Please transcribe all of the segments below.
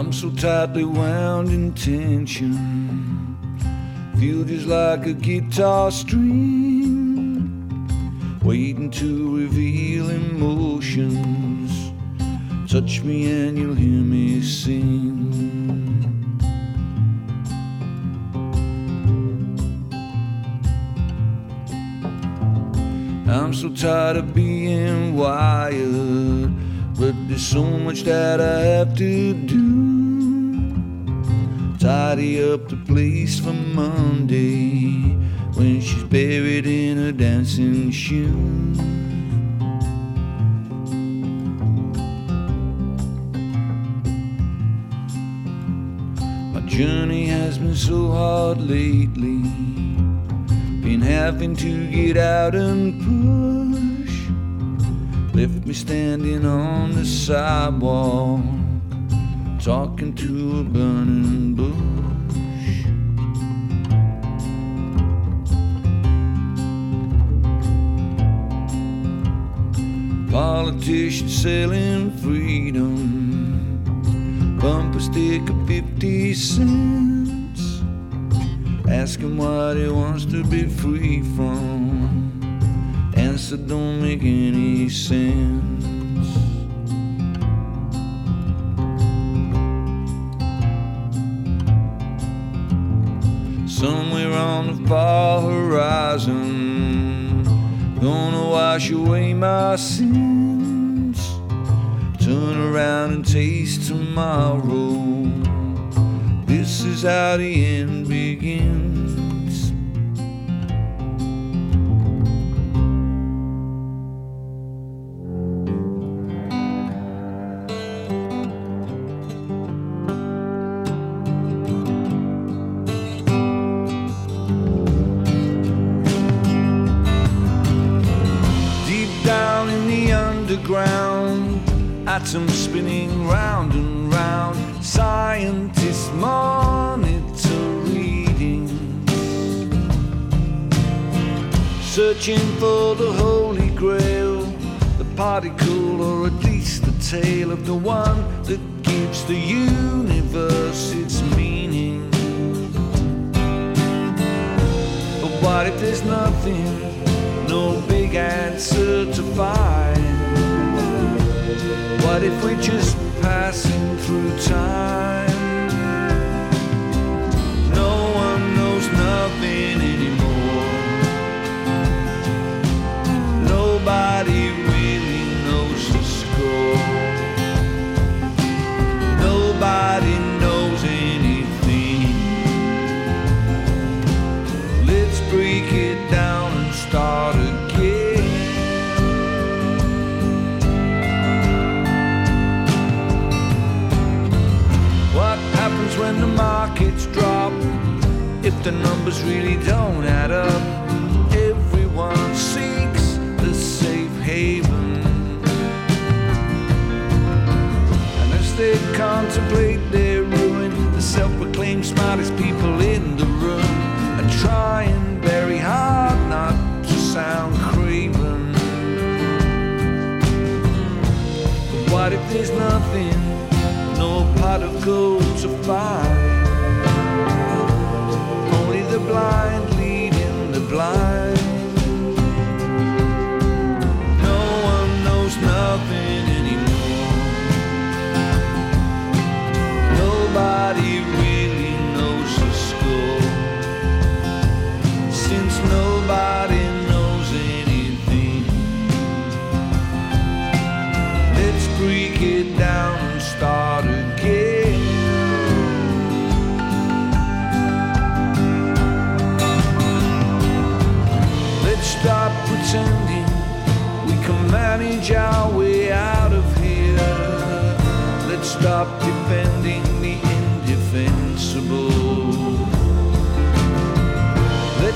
I'm so tightly wound in tension. Feel just like a guitar string, waiting to reveal emotions. Touch me and you'll hear me sing. I'm so tired of being wired, but there's so much that I have to do. Tidy up the place for Monday when she's buried in a dancing shoe. My journey has been so hard lately been having to get out and push. Left me standing on the sidewalk, talking to a burning bush. Politicians selling freedom, bumper sticker 50 cents. Ask him what he wants to be free from. Answer don't make any sense. Somewhere on the far horizon, gonna wash away my sins. Turn around and taste tomorrow. This is how the end begins. For the holy grail, the particle, or at least the tale of the one that gives the universe its meaning. But what if there's nothing, no big answer to find? What if we're just passing through time? When the markets drop? If the numbers really don't add up, everyone seeks the safe haven. And as they contemplate their ruin, the self proclaimed smartest people in the room are trying very hard not to sound craven. But what if there's nothing, no pot of gold to find? Only the blind leading the blind. No one knows nothing anymore. Nobody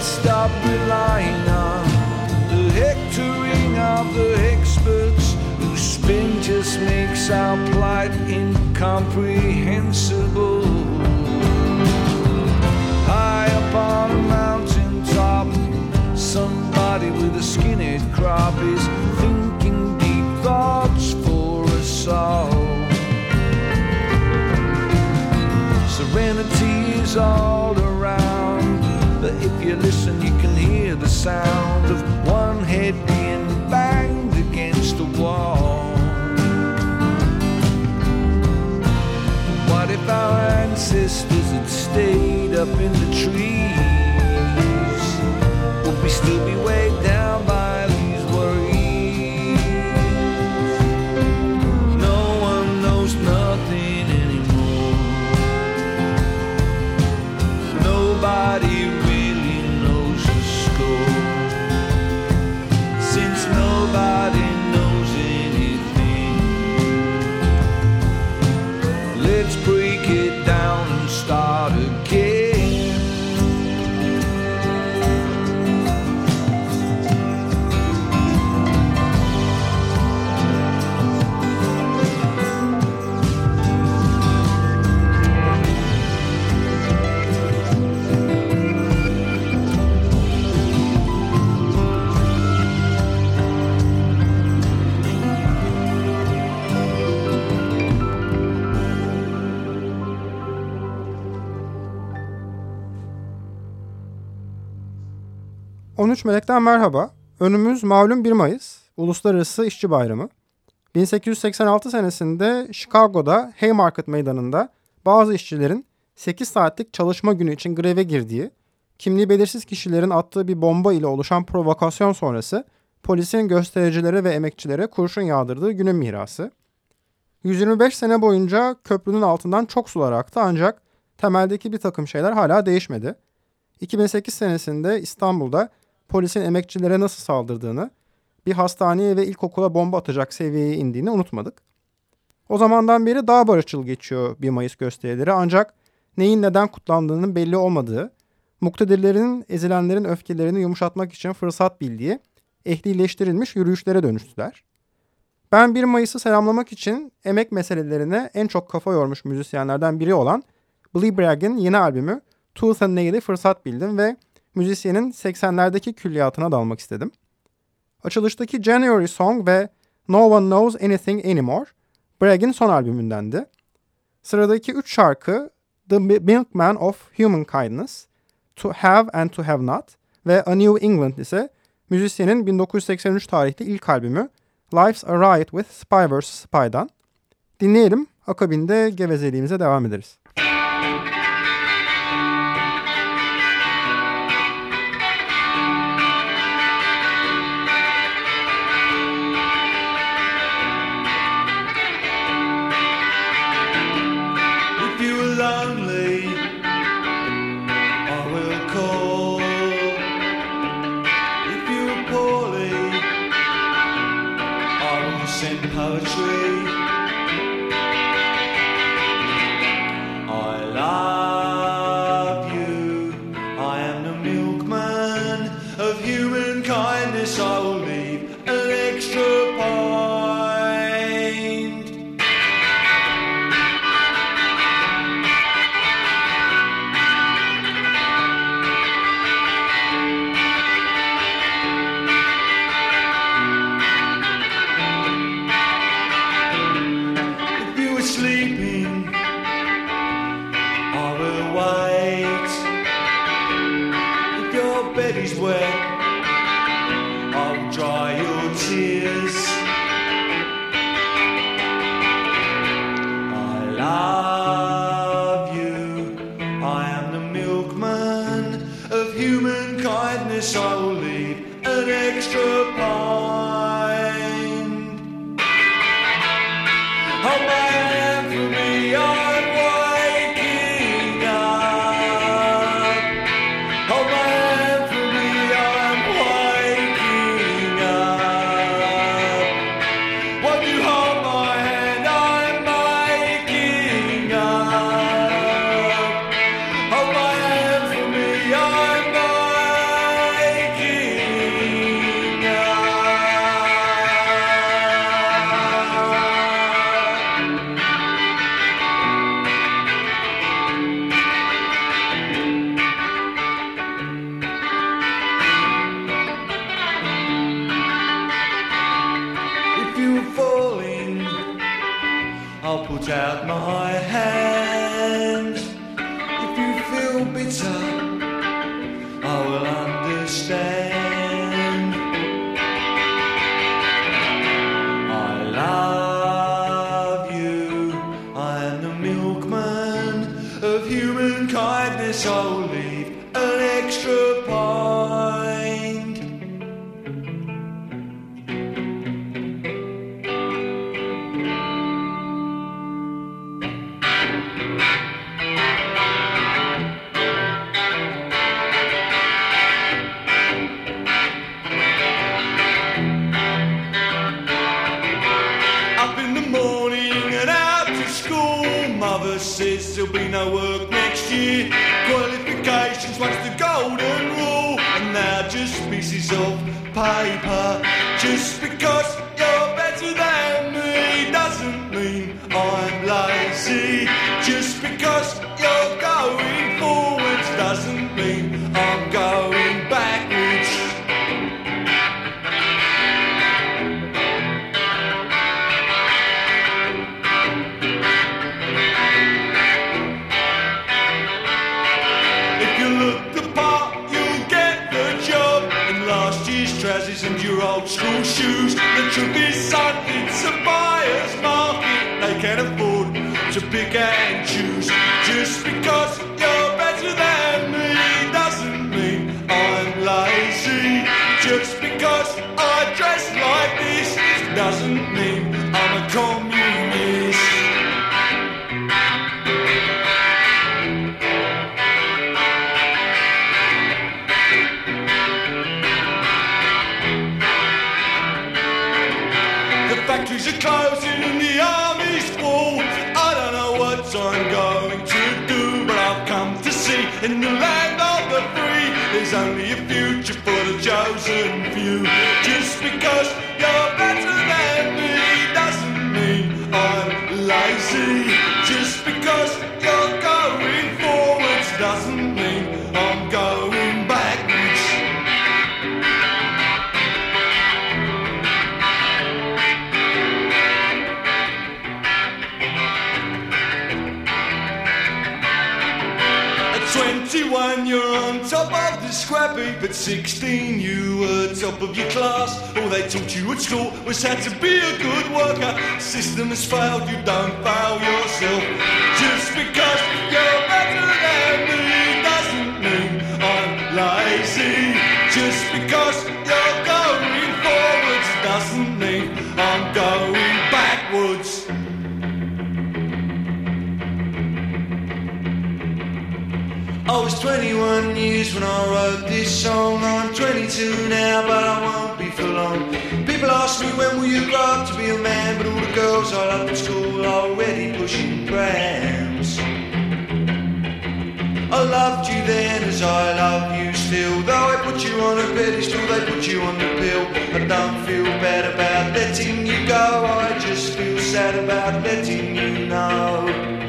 stop relying on the hectoring of the experts whose spin just makes our plight incomprehensible. High up on a mountain top, somebody with a skinhead crop is thinking deep thoughts for us all. serenity is all around. If you listen, you can hear the sound of one head being banged against the wall. What if our ancestors had stayed up in the trees? ...13 Melek'ten merhaba. Önümüz malum 1 Mayıs, Uluslararası İşçi Bayramı. 1886 senesinde Chicago'da Haymarket Meydanı'nda bazı işçilerin 8 saatlik çalışma günü için greve girdiği, kimliği belirsiz kişilerin attığı bir bomba ile oluşan provokasyon sonrası polisin göstericilere ve emekçilere kurşun yağdırdığı günün mirası. 125 sene boyunca köprünün altından çok sular aktı ancak temeldeki bir takım şeyler hala değişmedi. 2008 senesinde İstanbul'da polisin emekçilere nasıl saldırdığını, bir hastaneye ve ilkokula bomba atacak seviyeye indiğini unutmadık. O zamandan beri daha barışçıl geçiyor 1 Mayıs gösterileri ancak neyin neden kutlandığının belli olmadığı, muktedirlerin ezilenlerin öfkelerini yumuşatmak için fırsat bildiği ehlileştirilmiş yürüyüşlere dönüştüler. Ben 1 Mayıs'ı selamlamak için emek meselelerine en çok kafa yormuş müzisyenlerden biri olan Billy Bragg'in yeni albümü Tooth and Nail'i fırsat bildim ve müzisyenin 80'lerdeki külliyatına dalmak istedim. Açılıştaki January Song ve No One Knows Anything Anymore Bragg'in son albümündendi. Sıradaki 3 şarkı The Milkman of Human Kindness, To Have and To Have Not ve A New England ise müzisyenin 1983 tarihli ilk albümü Life's a Riot with Spy vs. Spy'dan. Dinleyelim, akabinde gevezeliğimize devam ederiz. Only a future for the chosen few. Just because you're better than me At 16, you were top of your class. All they taught you at school was how to be a good worker. System has failed, you don't fail yourself. Just because you're better than me doesn't mean I'm lazy. Just 21 years when I wrote this song. I'm 22 now, but I won't be for long. People ask me when will you grow up to be a man, but all the girls I loved at school are already pushing prams. I loved you then as I love you still. Though I put you on a pedestal, they put you on the pill. I don't feel bad about letting you go. I just feel sad about letting you know.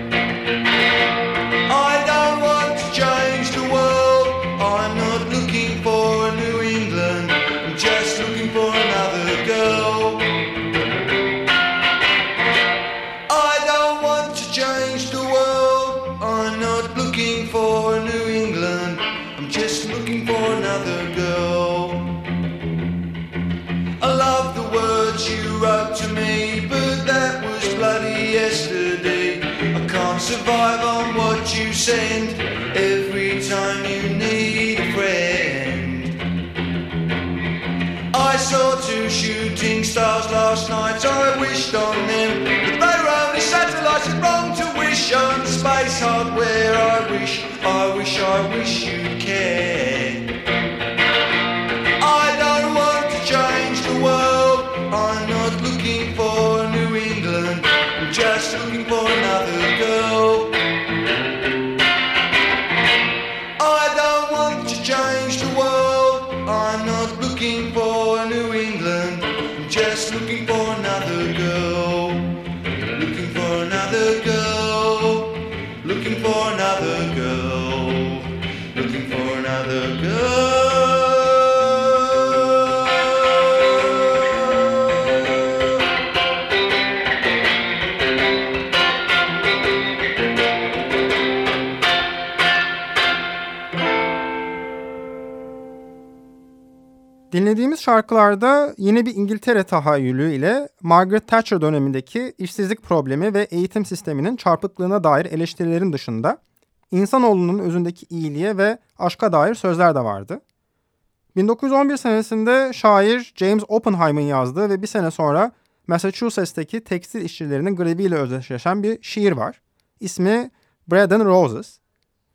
I love the words you wrote to me, but that was bloody yesterday. I can't survive on what you send every time you need a friend. I saw two shooting stars last night. I wished on them, şarkılarda yeni bir İngiltere tahayyülü ile Margaret Thatcher dönemindeki işsizlik problemi ve eğitim sisteminin çarpıklığına dair eleştirilerin dışında insanoğlunun özündeki iyiliğe ve aşka dair sözler de vardı. 1911 senesinde şair James Oppenheim'in yazdığı ve bir sene sonra Massachusetts'teki tekstil işçilerinin greviyle özdeşleşen bir şiir var. İsmi Bread and Roses.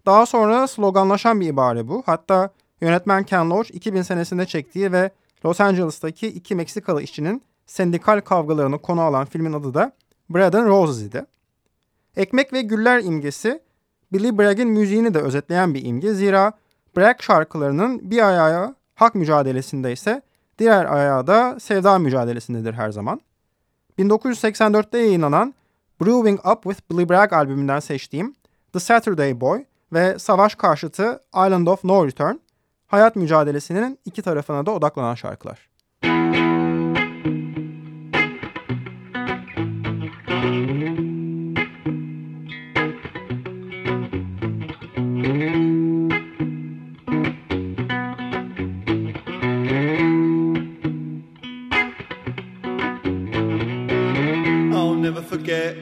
Daha sonra sloganlaşan bir ibare bu. Hatta Yönetmen Ken Loach 2000 senesinde çektiği ve Los Angeles'taki iki Meksikalı işçinin sendikal kavgalarını konu alan filmin adı da Bread and Roses idi. Ekmek ve Güller imgesi Billy Bragg'in müziğini de özetleyen bir imge. Zira Bragg şarkılarının bir ayağı hak mücadelesinde ise diğer ayağı da sevda mücadelesindedir her zaman. 1984'te yayınlanan Brewing Up with Billy Bragg albümünden seçtiğim The Saturday Boy ve savaş karşıtı Island of No Return hayat mücadelesinin iki tarafına da odaklanan şarkılar. forget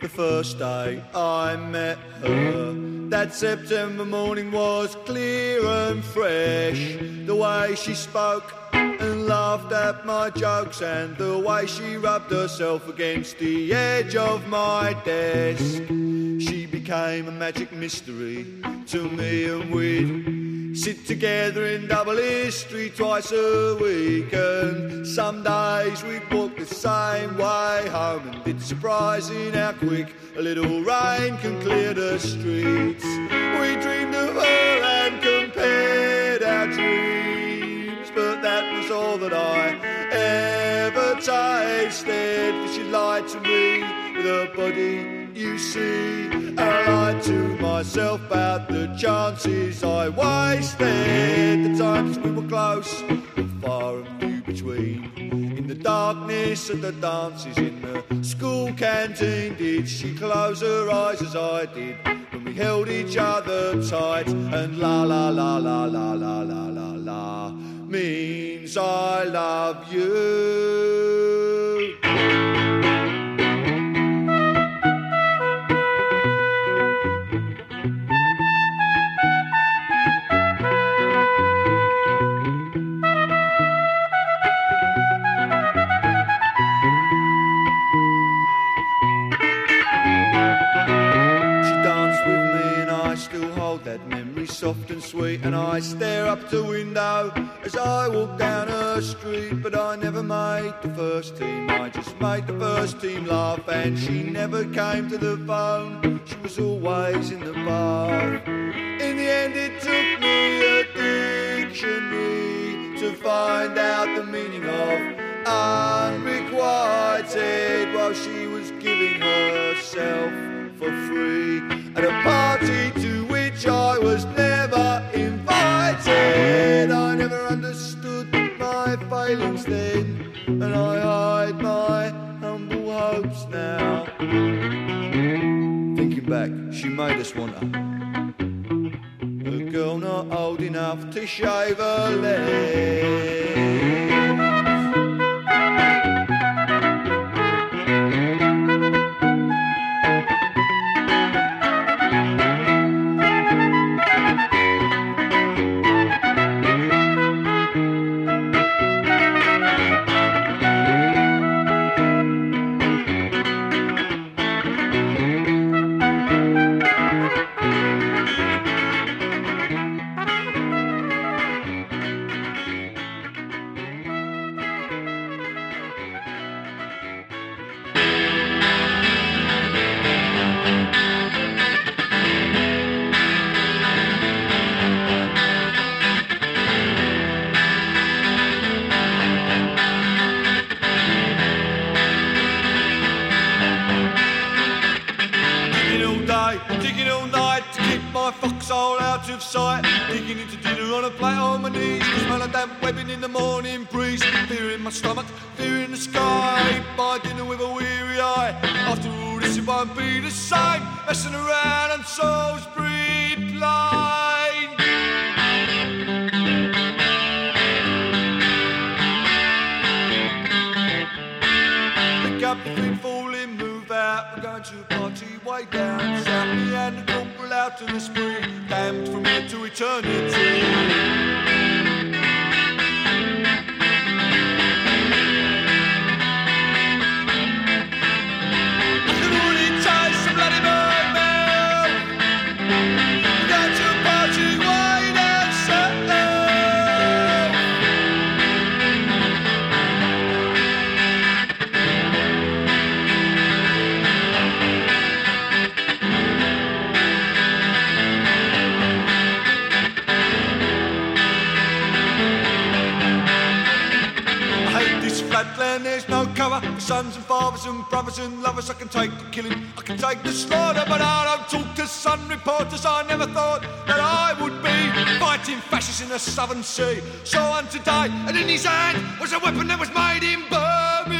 the first day I met her. That September morning was clear and fresh. The way she spoke and laughed at my jokes, and the way she rubbed herself against the edge of my desk. She became a magic mystery to me, and we'd sit together in double history twice a week. And some days we'd walk the same way home, and it's surprising how quick a little rain can clear the streets. We dreamed of her and compared our dreams, but that was all that I ever tasted. For she lied to me with her body, you see. I lied to myself about the chances I wasted. The times we were close, were far and few between In the darkness of the dances in the school canteen. Did she close her eyes as I did when we held each other tight? And la la la la la la la la la means I love you. Soft and sweet, and I stare up the window as I walk down her street. But I never made the first team, I just made the first team laugh, and she never came to the phone. She was always in the bar. In the end, it took me a dictionary to find out the meaning of unrequited while she was giving herself for free at a party failings then, and I hide my humble hopes now. Thinking back, she made us want a, a girl not old enough to shave her legs. Sons and fathers and brothers and lovers, I can take the killing, I can take the slaughter, but I don't talk to sun reporters. I never thought that I would be fighting fascists in the southern sea. So on today, and in his hand was a weapon that was made in Birmingham.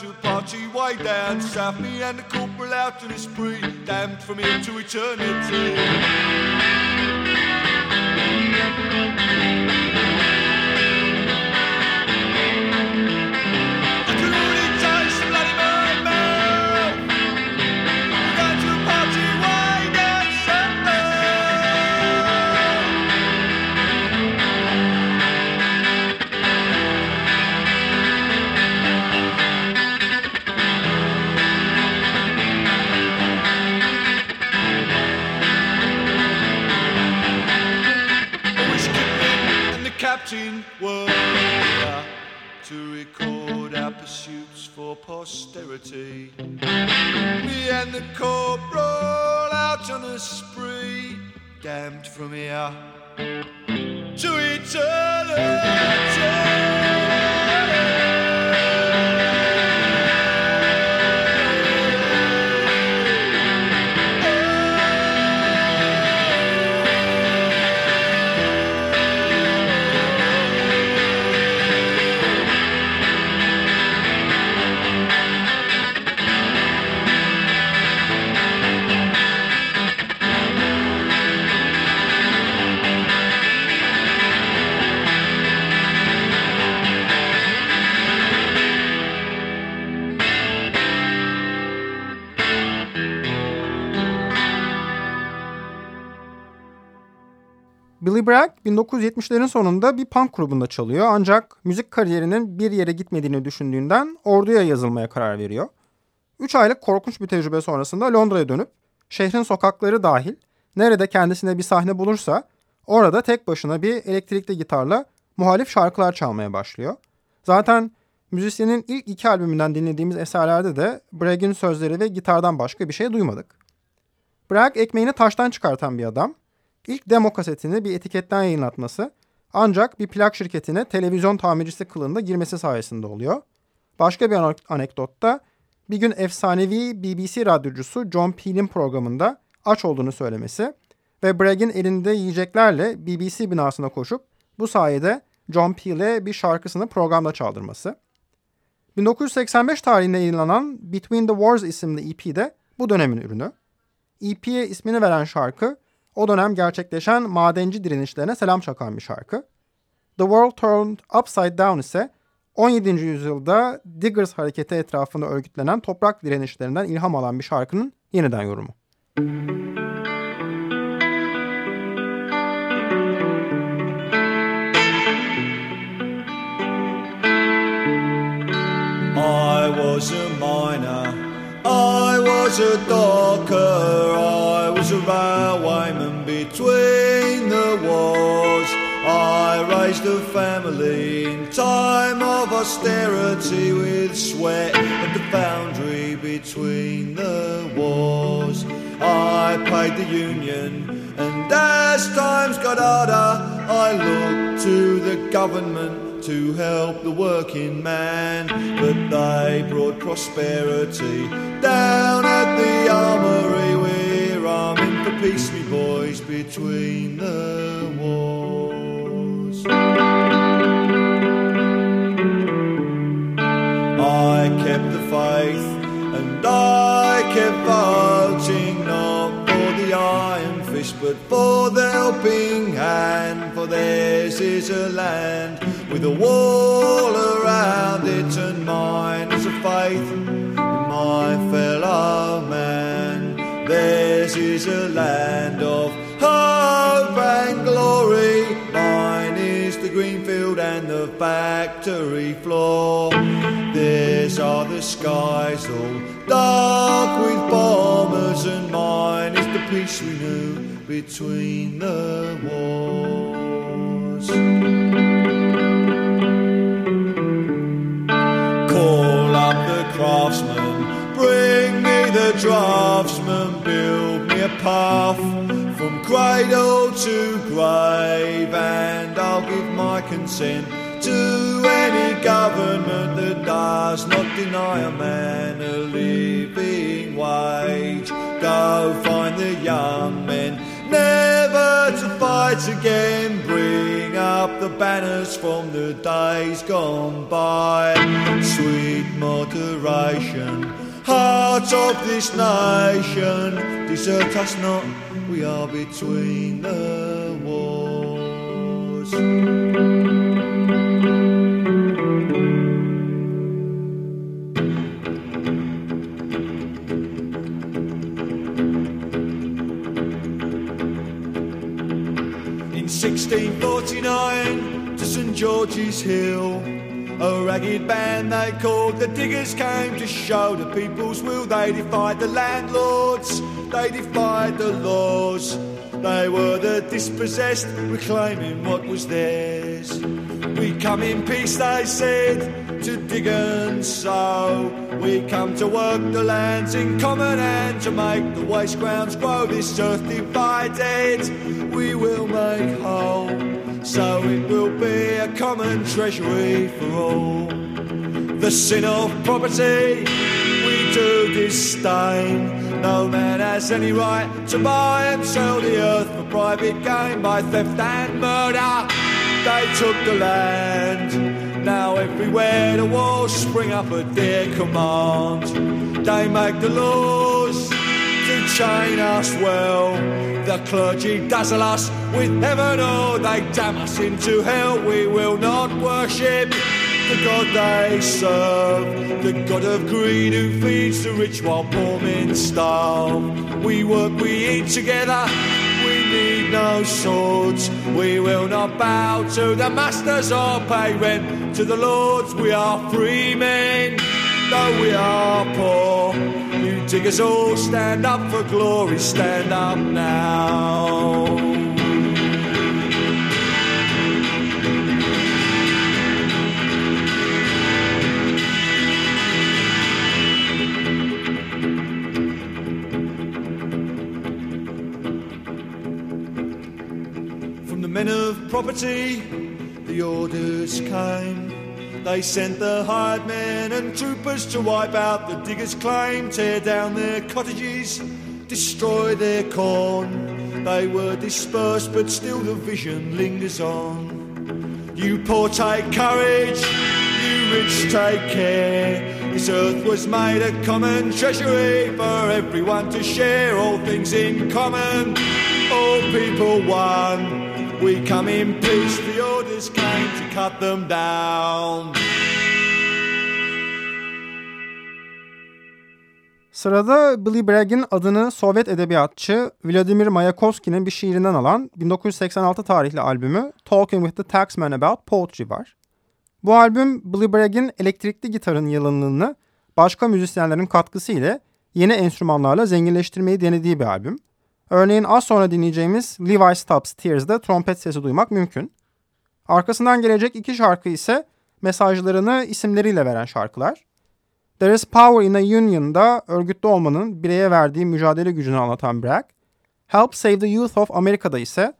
To party way down south. Me and the corporal out in a spree, damned from here to eternity. Were to record our pursuits for posterity. Me and the corporal out on a spree, damned from here to Billy Bragg 1970'lerin sonunda bir punk grubunda çalıyor ancak müzik kariyerinin bir yere gitmediğini düşündüğünden orduya yazılmaya karar veriyor. 3 aylık korkunç bir tecrübe sonrasında Londra'ya dönüp şehrin sokakları dahil nerede kendisine bir sahne bulursa orada tek başına bir elektrikli gitarla muhalif şarkılar çalmaya başlıyor. Zaten müzisyenin ilk iki albümünden dinlediğimiz eserlerde de Bragg'in sözleri ve gitardan başka bir şey duymadık. Bragg ekmeğini taştan çıkartan bir adam. İlk demo kasetini bir etiketten yayınlatması ancak bir plak şirketine televizyon tamircisi kılığında girmesi sayesinde oluyor. Başka bir anek- anekdotta bir gün efsanevi BBC radyocusu John Peel'in programında aç olduğunu söylemesi ve Bragg'in elinde yiyeceklerle BBC binasına koşup bu sayede John Peel'e bir şarkısını programda çaldırması. 1985 tarihinde yayınlanan Between the Wars isimli EP de bu dönemin ürünü. EP'ye ismini veren şarkı o dönem gerçekleşen madenci direnişlerine selam çakan bir şarkı. The World Turned Upside Down ise 17. yüzyılda Diggers hareketi etrafında örgütlenen toprak direnişlerinden ilham alan bir şarkının yeniden yorumu. I was a miner, was a docker, I was a railwayman between the wars. I raised a family in time of austerity with sweat at the foundry between the wars. I paid the union, and as times got harder, I looked to the government to help the working man, but they brought prosperity down at the armory. We're arming for peace, me boys, between the wars. I kept the faith and I kept voting but for the helping hand. For theirs is a land with a wall around it, and mine is a faith in my fellow man. Theirs is a land of hope and glory. Mine is the green field and the factory floor. Theirs are the skies all dark with bombers, and mine is the peace we knew between the wars. Call up the craftsman, bring me the draftsman, build me a path from cradle to grave, and I'll give my consent to any government that does not deny a man a living wage. Go find the young men, never to fight again. Bring up the banners from the days gone by. Sweet moderation, heart of this nation, desert us not, we are between the wars. 1649 to St George's Hill, a ragged band they called the Diggers came to show the people's will. They defied the landlords, they defied the laws. They were the dispossessed, reclaiming what was theirs. We come in peace, they said, to dig and sow. We come to work the lands in common and to make the waste grounds grow. This earth divided, we will make whole. So it will be a common treasury for all. The sin of property we do disdain. No man has any right to buy and sell the earth for private gain by theft and murder. They took the land. Now everywhere the walls spring up at their command. They make the laws to chain us well. The clergy dazzle us with heaven or they damn us into hell. We will not worship the God they serve, the God of greed who feeds the rich while poor men starve. We work, we eat together, we no swords. We will not bow to the masters or pay rent to the lords. We are free men, though we are poor. You diggers all stand up for glory, stand up now. Men of property, the orders came. They sent the hired men and troopers to wipe out the diggers' claim, tear down their cottages, destroy their corn. They were dispersed, but still the vision lingers on. You poor take courage, you rich take care. This earth was made a common treasury for everyone to share, all things in common, all people one. We come in peace, the orders came to cut them down. Sırada Billy Bragg'in adını Sovyet edebiyatçı Vladimir Mayakovsky'nin bir şiirinden alan 1986 tarihli albümü Talking with the Taxman About Poetry var. Bu albüm Billy Bragg'in elektrikli gitarın yalınlığını başka müzisyenlerin katkısı ile yeni enstrümanlarla zenginleştirmeyi denediği bir albüm. Örneğin az sonra dinleyeceğimiz Levi Stubbs Tears'da trompet sesi duymak mümkün. Arkasından gelecek iki şarkı ise mesajlarını isimleriyle veren şarkılar. There is Power in a Union'da örgütlü olmanın bireye verdiği mücadele gücünü anlatan Bragg, Help Save the Youth of America'da ise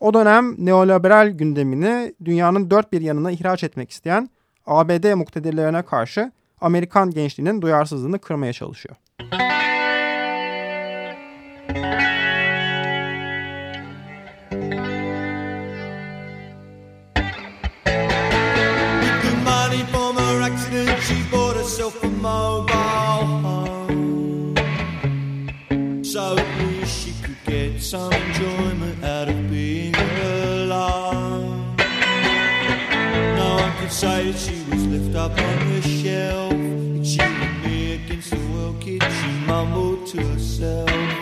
o dönem neoliberal gündemini dünyanın dört bir yanına ihraç etmek isteyen ABD muktedirlerine karşı Amerikan gençliğinin duyarsızlığını kırmaya çalışıyor. With some enjoyment out of being alive. No one could say she was left up on the shelf. It's you and me against the world, kid. She mumbled to herself.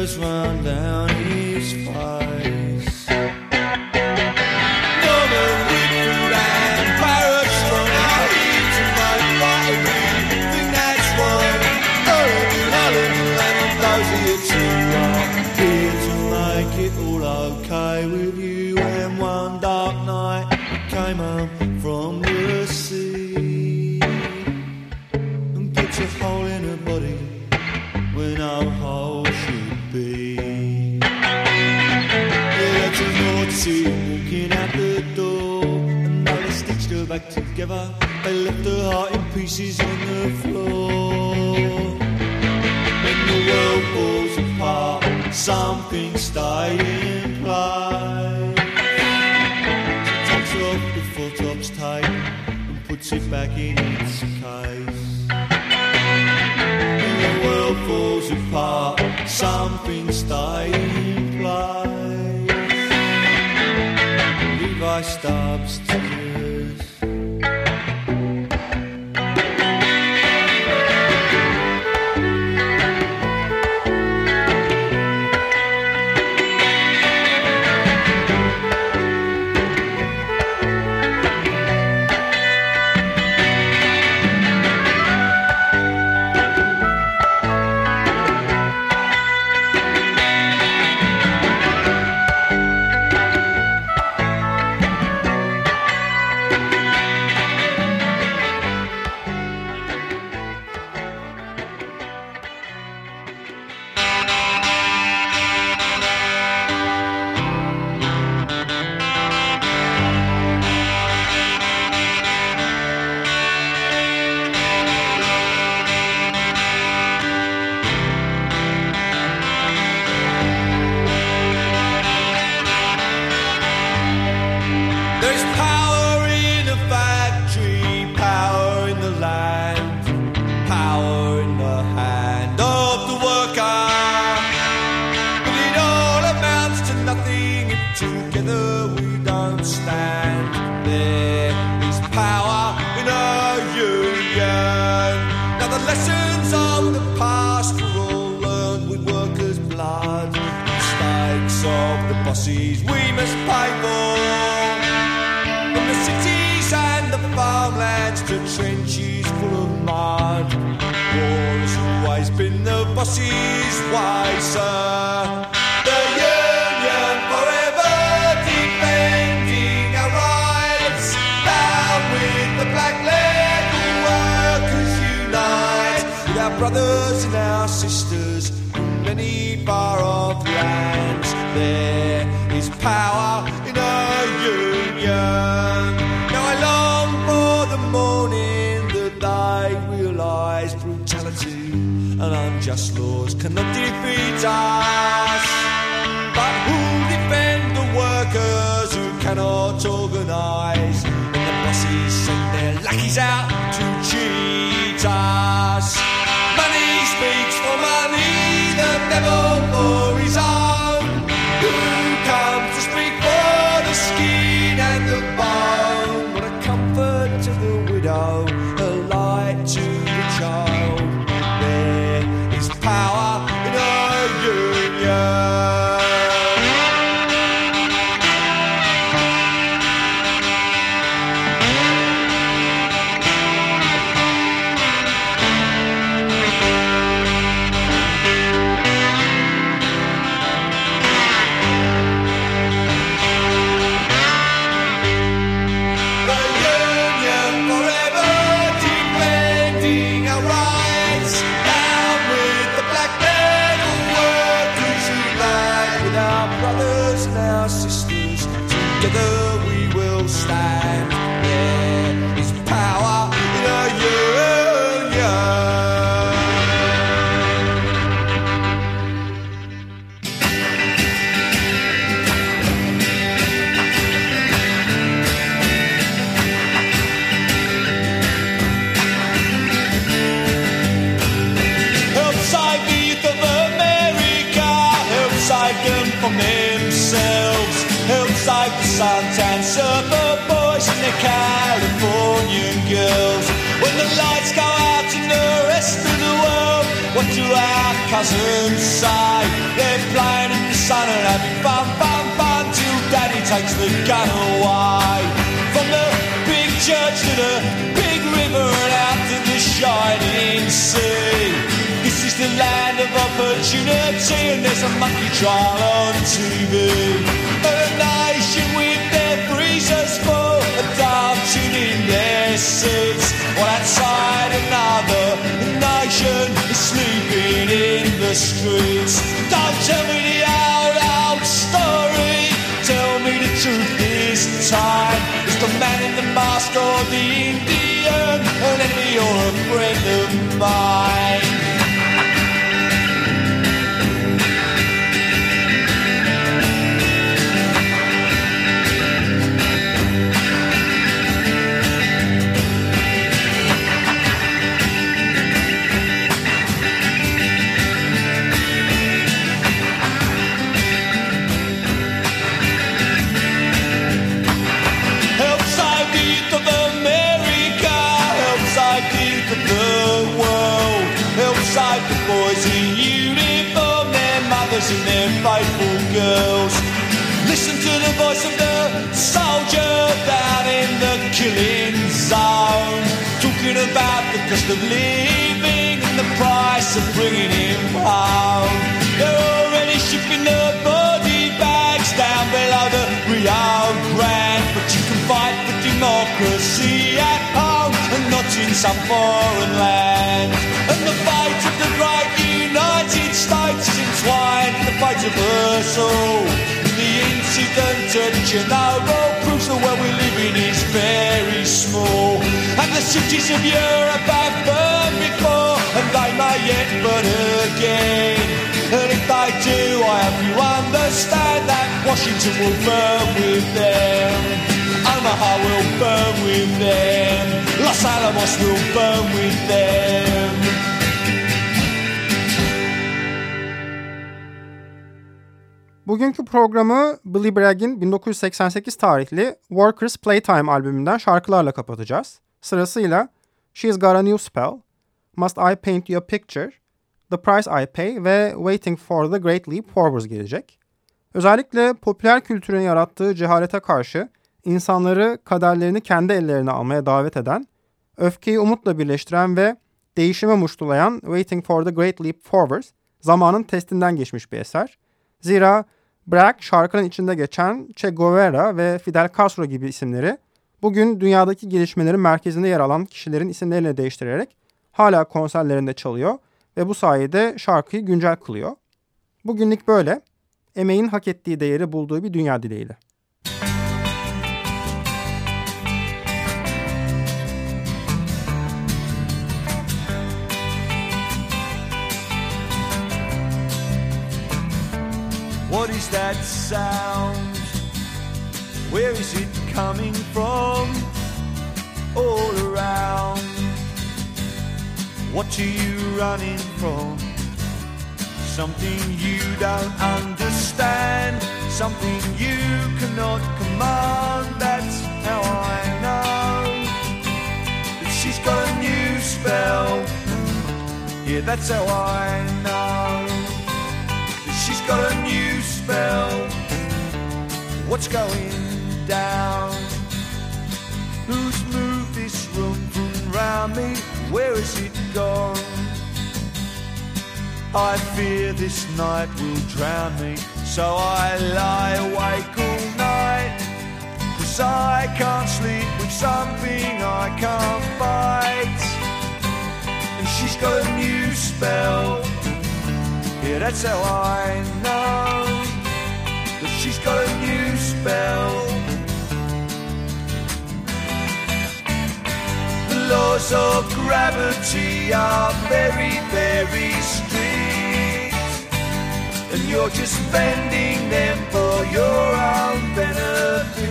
tears run down his face. together. They left her heart in pieces on the floor. When the world falls apart, something stays in place. She takes off the full top's tight and puts it back in its case. When the world falls apart, something stays in place. Levi stops cousins say? They're playing in the sun and having fun, fun, fun till daddy takes the gun away. From the big church to the big river and out to the shining sea. This is the land of opportunity and there's a monkey trial on TV. The zone. Talking about the cost of living and the price of bringing him home. They're already shipping the body bags down below the Rio Grande. But you can fight for democracy at home and not in some foreign land. And the fight of the great United States is entwined in the fight of us all. The incident at Chernobyl proves the world we live in is very small. And the cities of Europe have burned before, and they may yet burn again. And if they do, I hope you understand that Washington will burn with them. Omaha will burn with them. Los Alamos will burn with them. Bugünkü programı Billy Bragg'in 1988 tarihli Workers Playtime albümünden şarkılarla kapatacağız. Sırasıyla She's Got a New Spell, Must I Paint You a Picture, The Price I Pay ve Waiting for the Great Leap Forward gelecek. Özellikle popüler kültürün yarattığı cehalete karşı insanları kaderlerini kendi ellerine almaya davet eden, öfkeyi umutla birleştiren ve değişime muştulayan Waiting for the Great Leap Forward zamanın testinden geçmiş bir eser. Zira Bragg şarkının içinde geçen Che Guevara ve Fidel Castro gibi isimleri bugün dünyadaki gelişmelerin merkezinde yer alan kişilerin isimlerini değiştirerek hala konserlerinde çalıyor ve bu sayede şarkıyı güncel kılıyor. Bugünlük böyle. Emeğin hak ettiği değeri bulduğu bir dünya dileğiyle. What is that sound? Where is it coming from? All around. What are you running from? Something you don't understand, something you cannot command. That's how I know that she's got a new spell. Yeah, that's how I know got a new spell. What's going down? Who's moved this room from round me? Where is it gone? I fear this night will drown me, so I lie awake all night. Cause I can't sleep with something I can't fight. And she's got a new spell. Yeah, that's how I know that she's got a new spell. The laws of gravity are very, very strict. And you're just bending them for your own benefits.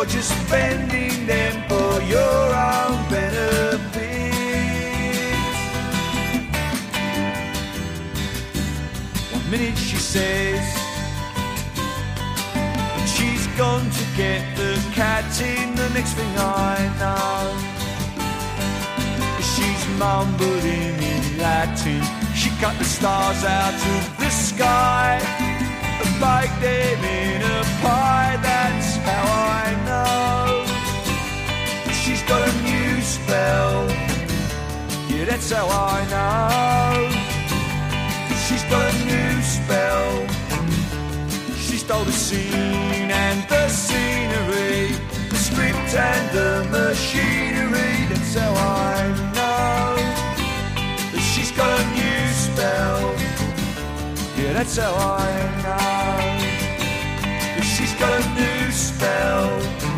You're just spending them for your own benefit. One minute she says, she's gone to get the cat in the next thing I know. She's mumbling in Latin. She cut the stars out of the sky and baked them in a pie. That's that's how I know. She's got a new spell. She stole the scene and the scenery, the script and the machinery. That's how I know that she's got a new spell. Yeah, that's how I know that she's got a new spell.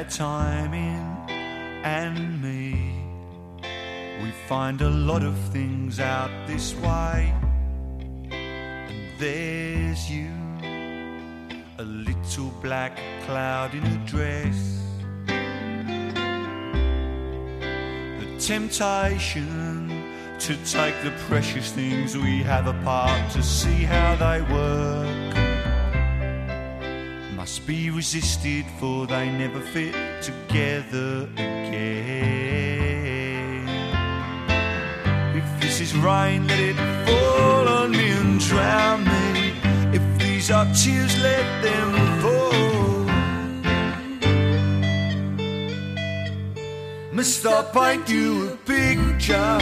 It's bad timing and me. We find a lot of things out this way. And there's you, a little black cloud in a dress. The temptation to take the precious things we have apart to see how they work be resisted, for they never fit together again. If this is rain, let it fall on me and drown me. If these are tears, let them fall. Must I paint you a picture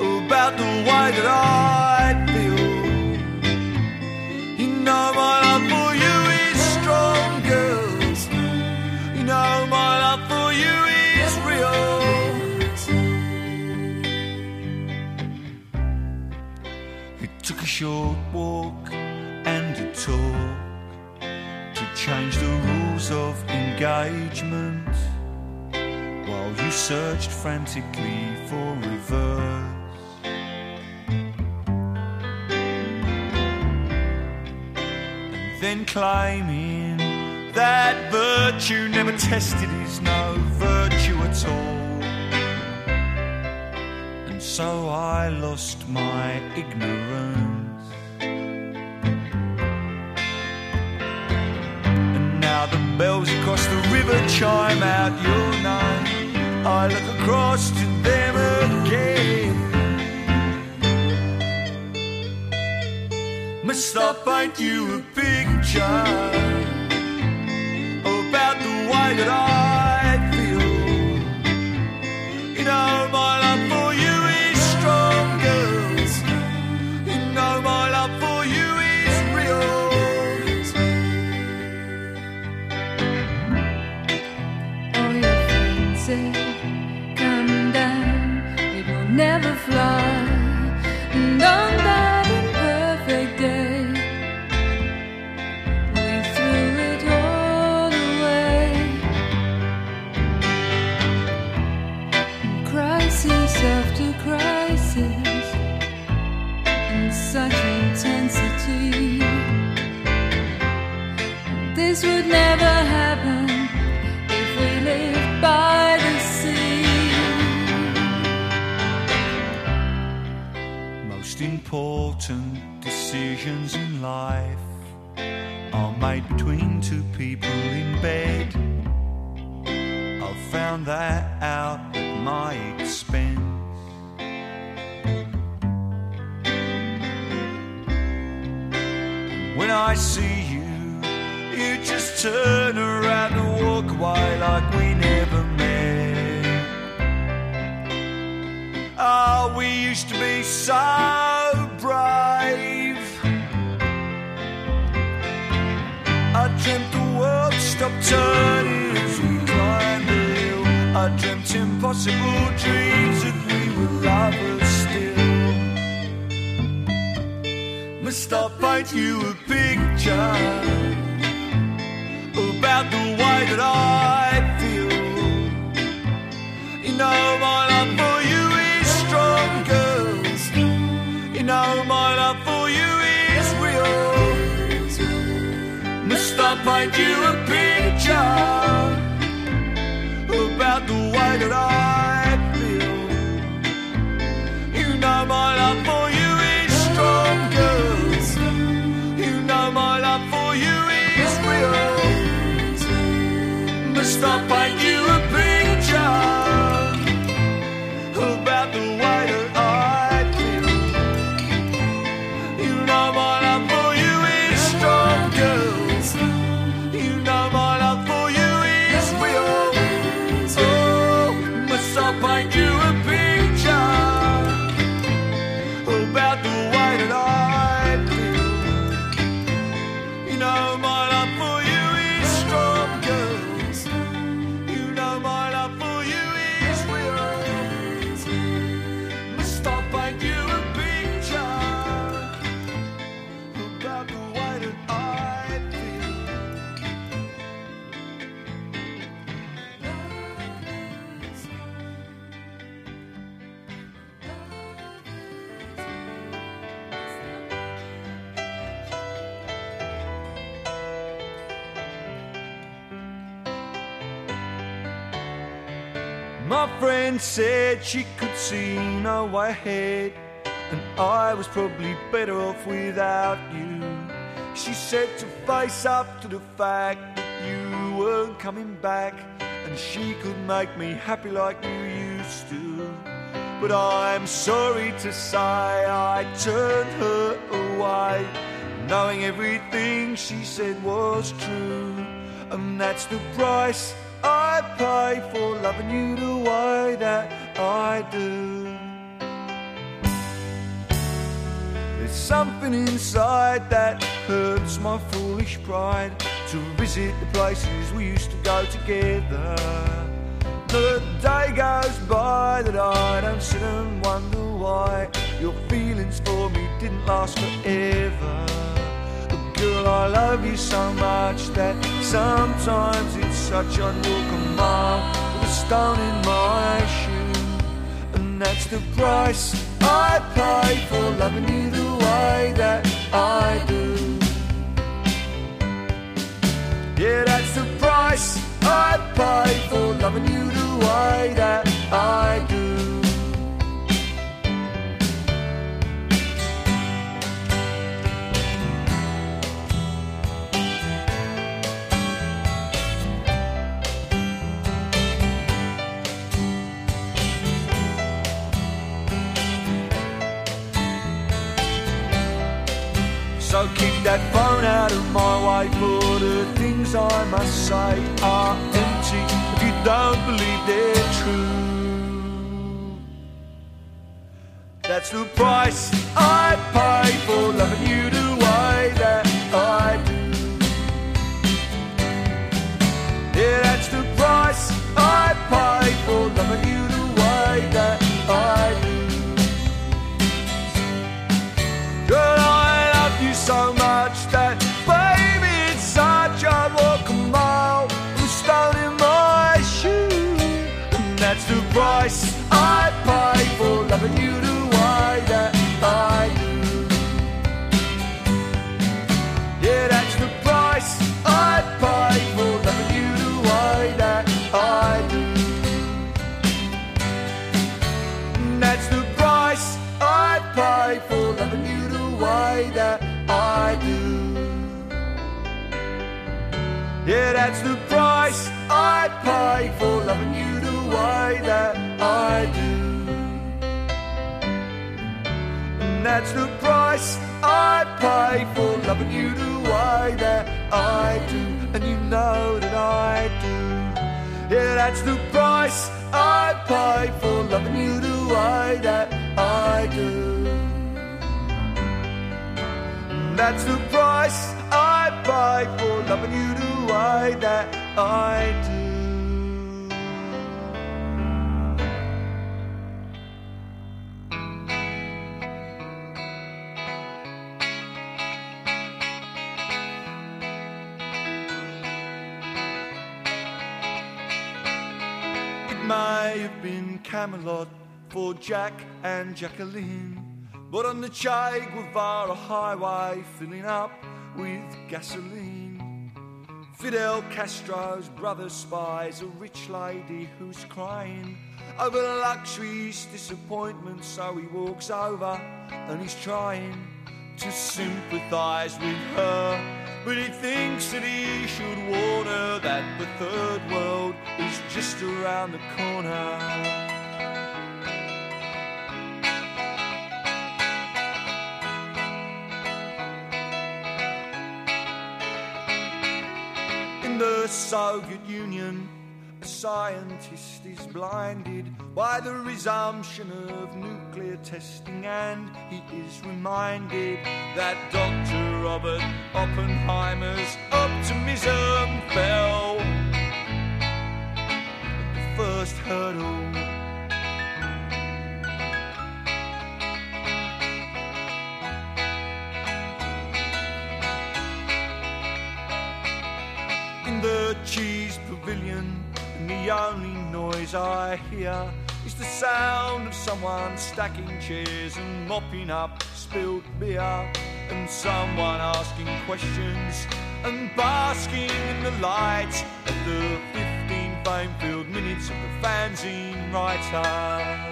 about the way that I short walk and a talk to change the rules of engagement while you searched frantically for reverse. And then claiming that virtue never tested is no virtue at all. And so I lost my ignorance. Bells across the river chime out your name. I look across to them again. Must I paint you a picture about the way that I feel? You know my after crisis, in such intensity. This would never happen if we lived by the sea. Most important decisions in life are made between two people in bed. I've found that out my expense. When I see you, you just turn around and walk away like we never met. Oh, we used to be so brave. I dreamt the world stopped turning I dreamt impossible dreams that we were lovers still. Must I paint you a picture about the way that I feel? You know my love for you is strong, girls. You know my love for you is real. Must I paint you a picture about the way that I feel? You know my love for you is strong, girls. You know my love for you is real. Must I paint you I was probably better off without you. She said to face up to the fact that you weren't coming back, and she could make me happy like you used to. But I'm sorry to say I turned her away, knowing everything she said was true. And that's the price I pay for loving you the way that I do. There's something inside that hurts my foolish pride to visit the places we used to go together. The day goes by that I don't sit and wonder why your feelings for me didn't last forever. But girl, I love you so much that sometimes it's such unwelcome mile with a stone in my shoe. And that's the price I pay for loving you the way that I do. Yeah, that's the price I pay for loving you the way that I do. That phone out of my way for the things I must say are empty if you don't believe they're true. That's the price I pay for loving you the way that I do. Yeah, that's the price I pay way that I do. Yeah, that's the price I pay for loving you the way that I do. And that's the price I pay for loving you the way that I do. And you know that I do. Yeah, that's the price I pay for loving you the way that I do that's the price I pay for loving you the way that I do. It may have been Camelot for Jack and Jacqueline. But on the Che Guevara highway, filling up with gasoline. Fidel Castro's brother spies a rich lady who's crying over luxury's disappointment, so he walks over and he's trying to sympathize with her. But he thinks that he should warn her that the third world is just around the corner. In the Soviet Union, a scientist is blinded by the resumption of nuclear testing, and he is reminded that Dr. Robert Oppenheimer's optimism fell at the first hurdle. Pavilion, and the only noise I hear is the sound of someone stacking chairs and mopping up spilled beer, and someone asking questions and basking in the light of the 15 fame-filled minutes of the fanzine writer.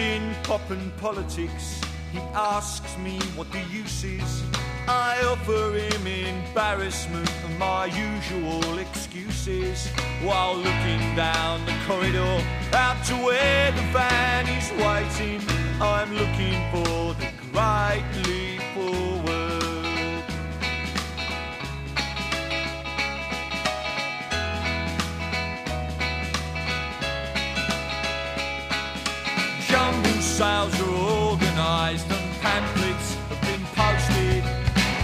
Mixing pop and politics, he asks me what the use is. I offer him embarrassment and my usual excuses while looking down the corridor out to where the van is waiting. I'm looking for the great leap sales are organised and pamphlets have been posted.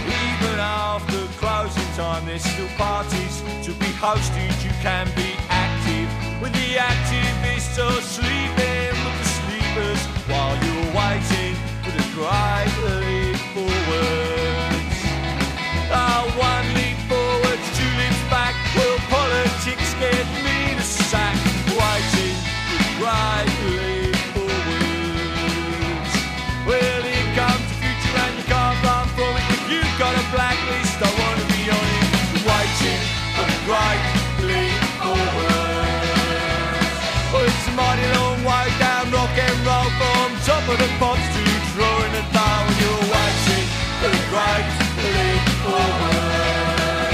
Even after closing time, there's still parties to be hosted. You can be active with the activists or sleeping with the sleepers while you're waiting for the great for the pots to draw in a bow you're watching the rightly forward.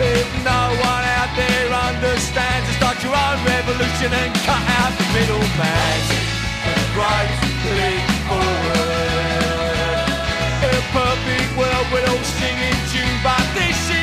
If no one out there understands, just start your own revolution and cut out the middleman. Rightly forward. In a perfect world, we'll all sing in tune, but this is.